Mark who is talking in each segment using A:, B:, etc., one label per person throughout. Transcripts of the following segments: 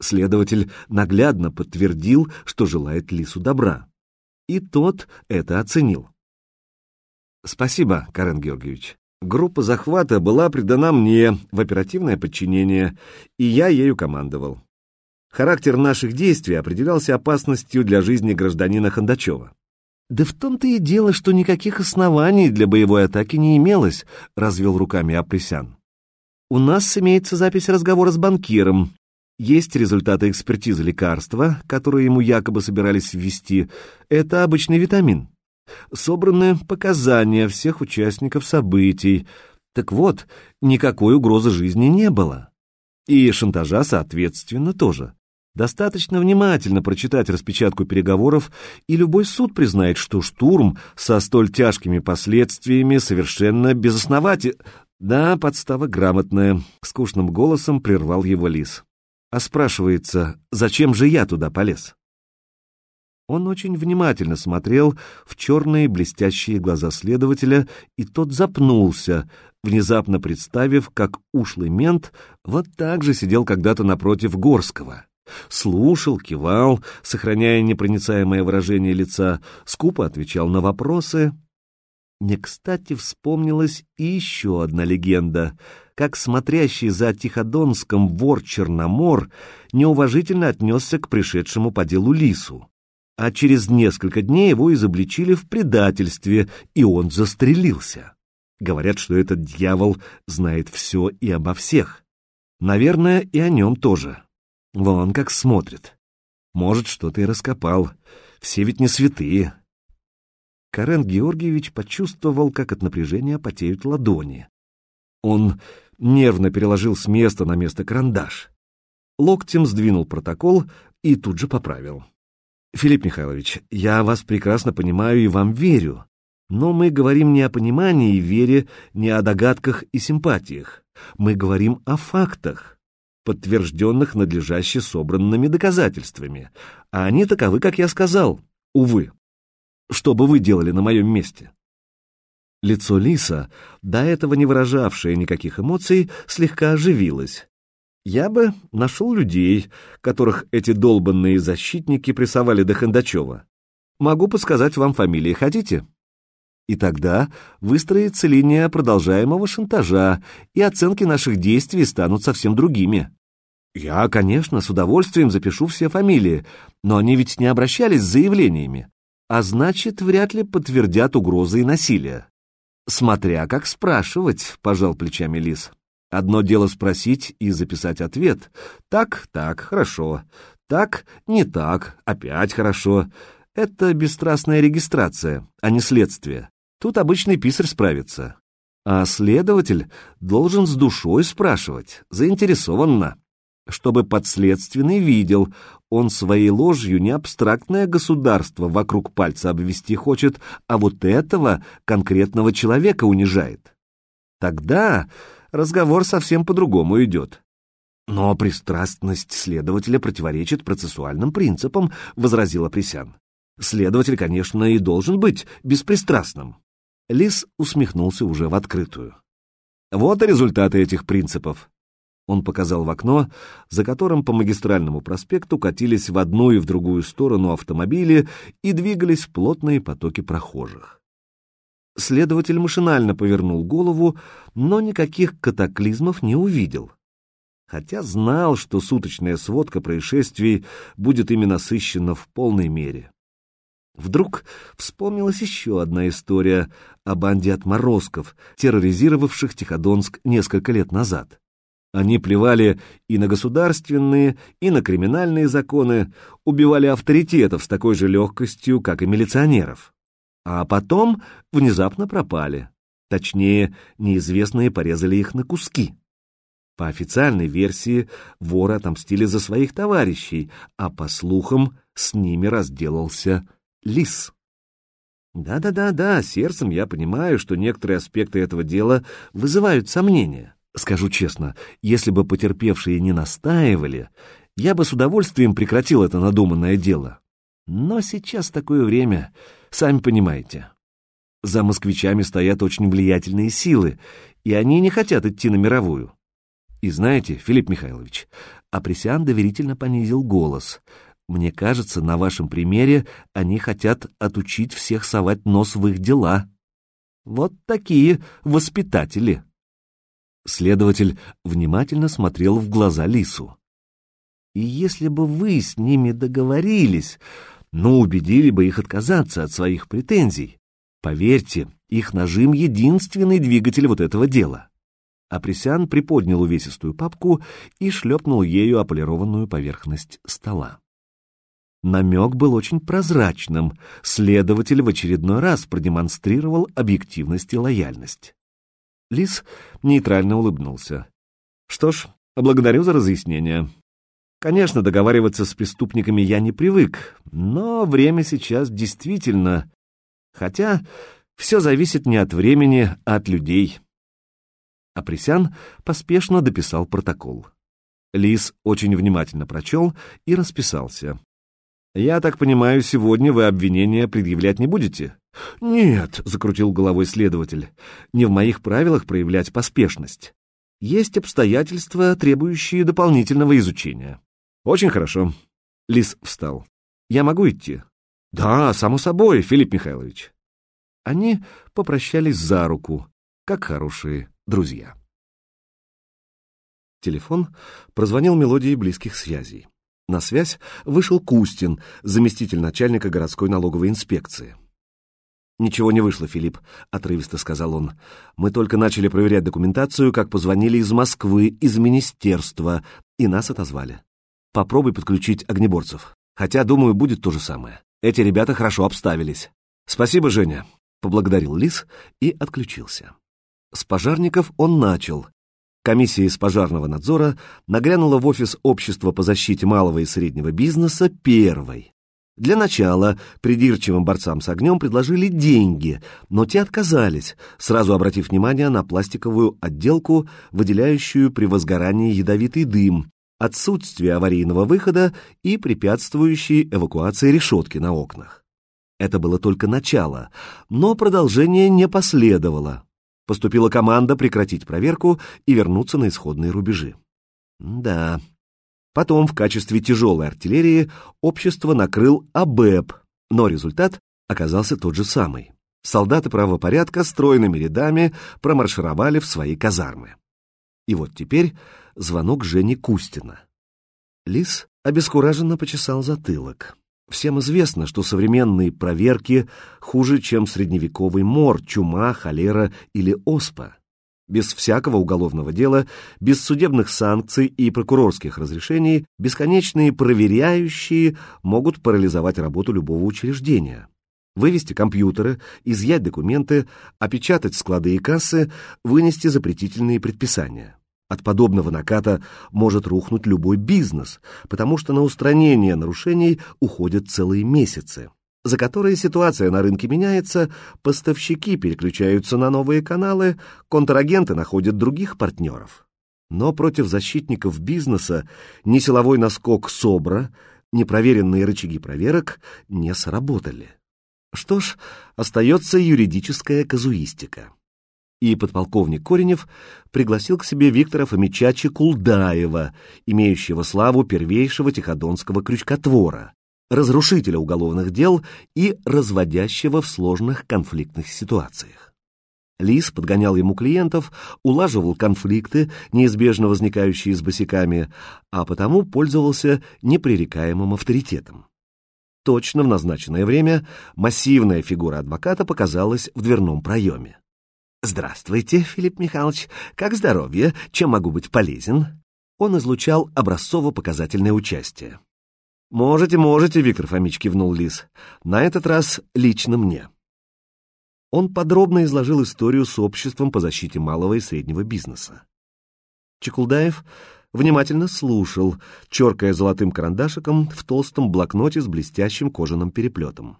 A: Следователь наглядно подтвердил, что желает Лису добра. И тот это оценил. «Спасибо, Карен Георгиевич. Группа захвата была придана мне в оперативное подчинение, и я ею командовал. Характер наших действий определялся опасностью для жизни гражданина Хандачева. «Да в том-то и дело, что никаких оснований для боевой атаки не имелось», — развел руками Апресян. «У нас имеется запись разговора с банкиром. Есть результаты экспертизы лекарства, которые ему якобы собирались ввести. Это обычный витамин. Собраны показания всех участников событий. Так вот, никакой угрозы жизни не было. И шантажа, соответственно, тоже. Достаточно внимательно прочитать распечатку переговоров, и любой суд признает, что штурм со столь тяжкими последствиями совершенно безоснователь... Да, подстава грамотная, — скучным голосом прервал его лис. А спрашивается, зачем же я туда полез? Он очень внимательно смотрел в черные блестящие глаза следователя, и тот запнулся, внезапно представив, как ушлый мент вот так же сидел когда-то напротив Горского слушал, кивал, сохраняя непроницаемое выражение лица, скупо отвечал на вопросы. Не кстати вспомнилась еще одна легенда, как смотрящий за Тиходонском вор Черномор неуважительно отнесся к пришедшему по делу лису. А через несколько дней его изобличили в предательстве, и он застрелился. Говорят, что этот дьявол знает все и обо всех. Наверное, и о нем тоже. Вон как смотрит. Может, что-то и раскопал. Все ведь не святые. Карен Георгиевич почувствовал, как от напряжения потеют ладони. Он нервно переложил с места на место карандаш. Локтем сдвинул протокол и тут же поправил. «Филипп Михайлович, я вас прекрасно понимаю и вам верю, но мы говорим не о понимании и вере, не о догадках и симпатиях. Мы говорим о фактах подтвержденных надлежаще собранными доказательствами, а они таковы, как я сказал, увы. Что бы вы делали на моем месте? Лицо Лиса, до этого не выражавшее никаких эмоций, слегка оживилось. Я бы нашел людей, которых эти долбанные защитники прессовали до Хендачева. Могу подсказать вам фамилии, хотите? И тогда выстроится линия продолжаемого шантажа, и оценки наших действий станут совсем другими. Я, конечно, с удовольствием запишу все фамилии, но они ведь не обращались с заявлениями, а значит, вряд ли подтвердят угрозы и насилие. Смотря как спрашивать, пожал плечами Лис. Одно дело спросить и записать ответ. Так, так, хорошо. Так, не так, опять хорошо. Это бесстрастная регистрация, а не следствие. Тут обычный писарь справится. А следователь должен с душой спрашивать, заинтересованно, чтобы подследственный видел, он своей ложью не абстрактное государство вокруг пальца обвести хочет, а вот этого конкретного человека унижает. Тогда разговор совсем по-другому идет. Но пристрастность следователя противоречит процессуальным принципам, возразила Присян. Следователь, конечно, и должен быть беспристрастным. Лис усмехнулся уже в открытую. Вот и результаты этих принципов. Он показал в окно, за которым по магистральному проспекту катились в одну и в другую сторону автомобили и двигались плотные потоки прохожих. Следователь машинально повернул голову, но никаких катаклизмов не увидел. Хотя знал, что суточная сводка происшествий будет ими насыщена в полной мере. Вдруг вспомнилась еще одна история о банде отморозков, терроризировавших Тиходонск несколько лет назад. Они плевали и на государственные, и на криминальные законы, убивали авторитетов с такой же легкостью, как и милиционеров. А потом внезапно пропали. Точнее, неизвестные порезали их на куски. По официальной версии, воры отомстили за своих товарищей, а по слухам, с ними разделался лис. Да-да-да-да, сердцем я понимаю, что некоторые аспекты этого дела вызывают сомнения. Скажу честно, если бы потерпевшие не настаивали, я бы с удовольствием прекратил это надуманное дело. Но сейчас такое время, сами понимаете. За москвичами стоят очень влиятельные силы, и они не хотят идти на мировую. И знаете, Филипп Михайлович, Апресиан доверительно понизил голос. «Мне кажется, на вашем примере они хотят отучить всех совать нос в их дела. Вот такие воспитатели!» Следователь внимательно смотрел в глаза Лису. «И если бы вы с ними договорились, ну, убедили бы их отказаться от своих претензий, поверьте, их нажим — единственный двигатель вот этого дела». Апресян приподнял увесистую папку и шлепнул ею ополированную поверхность стола. Намек был очень прозрачным, следователь в очередной раз продемонстрировал объективность и лояльность. Лис нейтрально улыбнулся. «Что ж, благодарю за разъяснение. Конечно, договариваться с преступниками я не привык, но время сейчас действительно... Хотя все зависит не от времени, а от людей». Апресян поспешно дописал протокол. Лис очень внимательно прочел и расписался. «Я так понимаю, сегодня вы обвинения предъявлять не будете?» «Нет», — закрутил головой следователь, — «не в моих правилах проявлять поспешность. Есть обстоятельства, требующие дополнительного изучения». «Очень хорошо». Лис встал. «Я могу идти?» «Да, само собой, Филипп Михайлович». Они попрощались за руку, как хорошие друзья. Телефон прозвонил мелодией близких связей. На связь вышел Кустин, заместитель начальника городской налоговой инспекции. «Ничего не вышло, Филипп», — отрывисто сказал он. «Мы только начали проверять документацию, как позвонили из Москвы, из министерства, и нас отозвали. Попробуй подключить огнеборцев. Хотя, думаю, будет то же самое. Эти ребята хорошо обставились. Спасибо, Женя», — поблагодарил Лис и отключился. С пожарников он начал. Комиссия из пожарного надзора нагрянула в офис Общества по защите малого и среднего бизнеса первой. Для начала придирчивым борцам с огнем предложили деньги, но те отказались, сразу обратив внимание на пластиковую отделку, выделяющую при возгорании ядовитый дым, отсутствие аварийного выхода и препятствующие эвакуации решетки на окнах. Это было только начало, но продолжение не последовало. Поступила команда прекратить проверку и вернуться на исходные рубежи. Да, Потом в качестве тяжелой артиллерии общество накрыл АБЭП, но результат оказался тот же самый. Солдаты правопорядка стройными рядами промаршировали в свои казармы. И вот теперь звонок Жени Кустина. Лис обескураженно почесал затылок. Всем известно, что современные проверки хуже, чем средневековый мор, чума, холера или оспа без всякого уголовного дела, без судебных санкций и прокурорских разрешений, бесконечные проверяющие могут парализовать работу любого учреждения. Вывести компьютеры, изъять документы, опечатать склады и кассы, вынести запретительные предписания. От подобного наката может рухнуть любой бизнес, потому что на устранение нарушений уходят целые месяцы за которые ситуация на рынке меняется, поставщики переключаются на новые каналы, контрагенты находят других партнеров. Но против защитников бизнеса ни силовой наскок СОБРа, ни проверенные рычаги проверок не сработали. Что ж, остается юридическая казуистика. И подполковник Коренев пригласил к себе Виктора Фомича Чекулдаева, имеющего славу первейшего тиходонского крючкотвора, разрушителя уголовных дел и разводящего в сложных конфликтных ситуациях. Лис подгонял ему клиентов, улаживал конфликты, неизбежно возникающие с босиками, а потому пользовался непререкаемым авторитетом. Точно в назначенное время массивная фигура адвоката показалась в дверном проеме. «Здравствуйте, Филипп Михайлович. Как здоровье? Чем могу быть полезен?» Он излучал образцово-показательное участие. «Можете, можете», — Виктор Фомич кивнул Лис. «На этот раз лично мне». Он подробно изложил историю с обществом по защите малого и среднего бизнеса. Чекулдаев внимательно слушал, черкая золотым карандашиком в толстом блокноте с блестящим кожаным переплетом.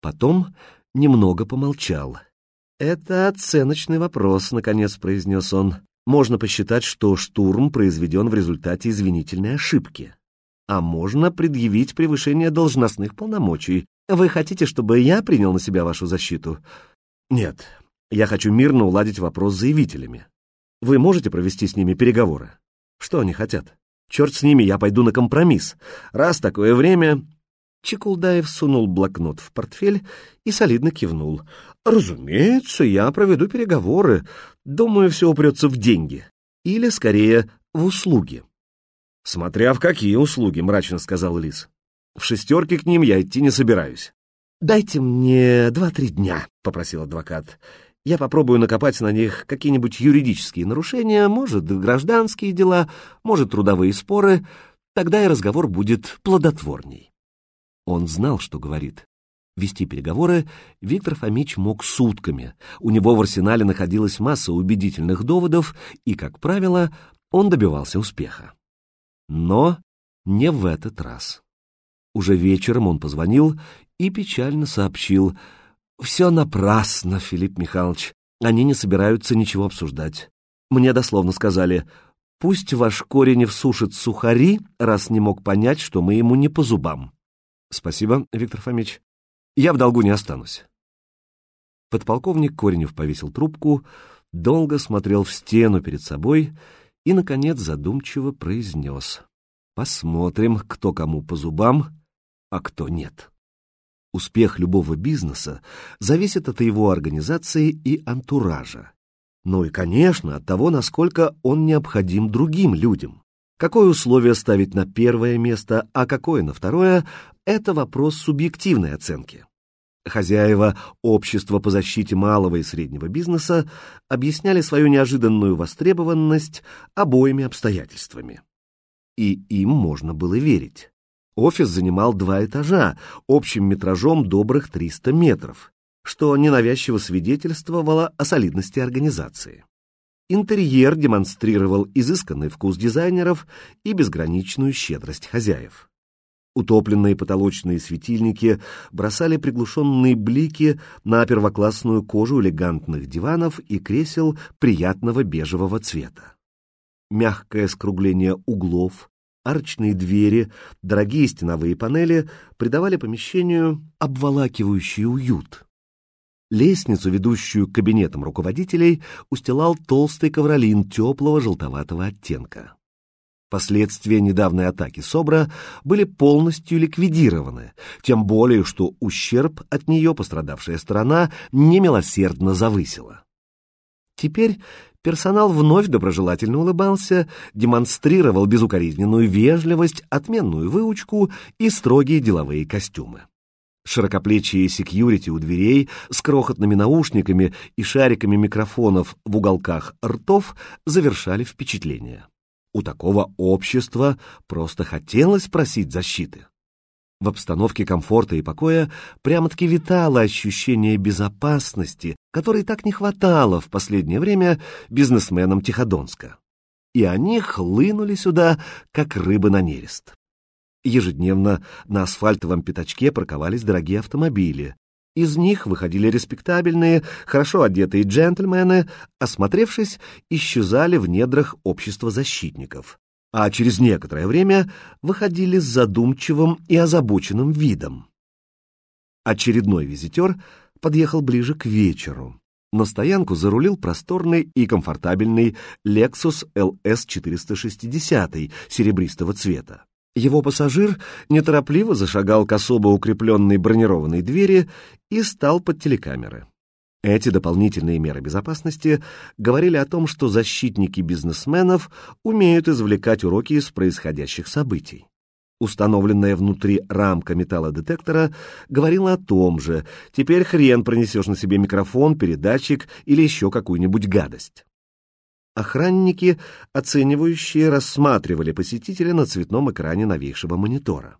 A: Потом немного помолчал. «Это оценочный вопрос», — наконец произнес он. «Можно посчитать, что штурм произведен в результате извинительной ошибки а можно предъявить превышение должностных полномочий. Вы хотите, чтобы я принял на себя вашу защиту? Нет, я хочу мирно уладить вопрос с заявителями. Вы можете провести с ними переговоры? Что они хотят? Черт с ними, я пойду на компромисс. Раз такое время... Чекулдаев сунул блокнот в портфель и солидно кивнул. «Разумеется, я проведу переговоры. Думаю, все упрется в деньги. Или, скорее, в услуги». «Смотря в какие услуги», — мрачно сказал Лис. «В шестерке к ним я идти не собираюсь». «Дайте мне два-три дня», — попросил адвокат. «Я попробую накопать на них какие-нибудь юридические нарушения, может, гражданские дела, может, трудовые споры. Тогда и разговор будет плодотворней». Он знал, что говорит. Вести переговоры Виктор Фомич мог сутками. У него в арсенале находилась масса убедительных доводов, и, как правило, он добивался успеха. Но не в этот раз. Уже вечером он позвонил и печально сообщил. «Все напрасно, Филипп Михайлович. Они не собираются ничего обсуждать. Мне дословно сказали, пусть ваш Коренев сушит сухари, раз не мог понять, что мы ему не по зубам». «Спасибо, Виктор Фомич. Я в долгу не останусь». Подполковник Коренев повесил трубку, долго смотрел в стену перед собой и, наконец, задумчиво произнес. «Посмотрим, кто кому по зубам, а кто нет». Успех любого бизнеса зависит от его организации и антуража. Ну и, конечно, от того, насколько он необходим другим людям. Какое условие ставить на первое место, а какое на второе – это вопрос субъективной оценки. Хозяева общества по защите малого и среднего бизнеса объясняли свою неожиданную востребованность обоими обстоятельствами. И им можно было верить. Офис занимал два этажа, общим метражом добрых 300 метров, что ненавязчиво свидетельствовало о солидности организации. Интерьер демонстрировал изысканный вкус дизайнеров и безграничную щедрость хозяев. Утопленные потолочные светильники бросали приглушенные блики на первоклассную кожу элегантных диванов и кресел приятного бежевого цвета. Мягкое скругление углов, арочные двери, дорогие стеновые панели придавали помещению обволакивающий уют. Лестницу, ведущую к кабинетам руководителей, устилал толстый ковролин теплого желтоватого оттенка. Последствия недавней атаки СОБРа были полностью ликвидированы, тем более, что ущерб от нее пострадавшая сторона немилосердно завысила. Теперь Персонал вновь доброжелательно улыбался, демонстрировал безукоризненную вежливость, отменную выучку и строгие деловые костюмы. Широкоплечие секьюрити у дверей с крохотными наушниками и шариками микрофонов в уголках ртов завершали впечатление. У такого общества просто хотелось просить защиты. В обстановке комфорта и покоя прямо-таки витало ощущение безопасности, которой так не хватало в последнее время бизнесменам Тиходонска. И они хлынули сюда, как рыбы на нерест. Ежедневно на асфальтовом пятачке парковались дорогие автомобили. Из них выходили респектабельные, хорошо одетые джентльмены, осмотревшись, исчезали в недрах общества защитников а через некоторое время выходили с задумчивым и озабоченным видом. Очередной визитер подъехал ближе к вечеру. На стоянку зарулил просторный и комфортабельный Lexus LS 460 серебристого цвета. Его пассажир неторопливо зашагал к особо укрепленной бронированной двери и стал под телекамеры. Эти дополнительные меры безопасности говорили о том, что защитники бизнесменов умеют извлекать уроки из происходящих событий. Установленная внутри рамка металлодетектора говорила о том же. Теперь хрен пронесешь на себе микрофон, передатчик или еще какую-нибудь гадость. Охранники, оценивающие, рассматривали посетителя на цветном экране новейшего монитора.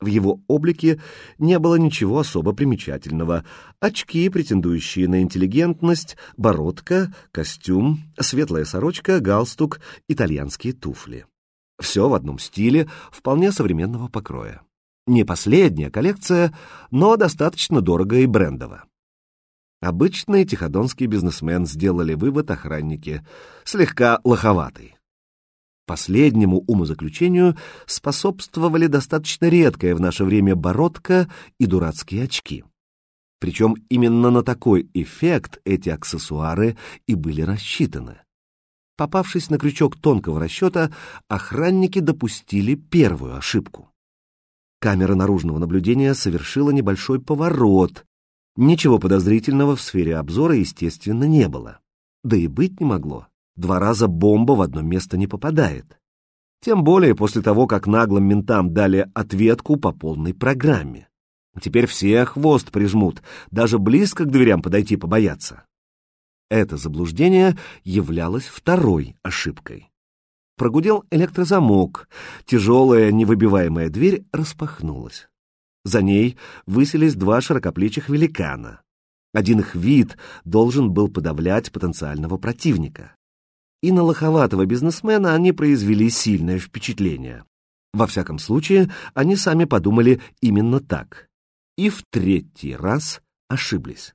A: В его облике не было ничего особо примечательного. Очки, претендующие на интеллигентность, бородка, костюм, светлая сорочка, галстук, итальянские туфли. Все в одном стиле, вполне современного покроя. Не последняя коллекция, но достаточно дорого и брендово. Обычный тиходонский бизнесмен сделали вывод охранники, слегка лоховатый. Последнему умозаключению способствовали достаточно редкое в наше время бородка и дурацкие очки. Причем именно на такой эффект эти аксессуары и были рассчитаны. Попавшись на крючок тонкого расчета, охранники допустили первую ошибку. Камера наружного наблюдения совершила небольшой поворот. Ничего подозрительного в сфере обзора, естественно, не было. Да и быть не могло. Два раза бомба в одно место не попадает. Тем более после того, как наглым ментам дали ответку по полной программе. Теперь все хвост прижмут, даже близко к дверям подойти побоятся. Это заблуждение являлось второй ошибкой. Прогудел электрозамок, тяжелая невыбиваемая дверь распахнулась. За ней высились два широкоплечих великана. Один их вид должен был подавлять потенциального противника. И на лоховатого бизнесмена они произвели сильное впечатление. Во всяком случае, они сами подумали именно так. И в третий раз ошиблись.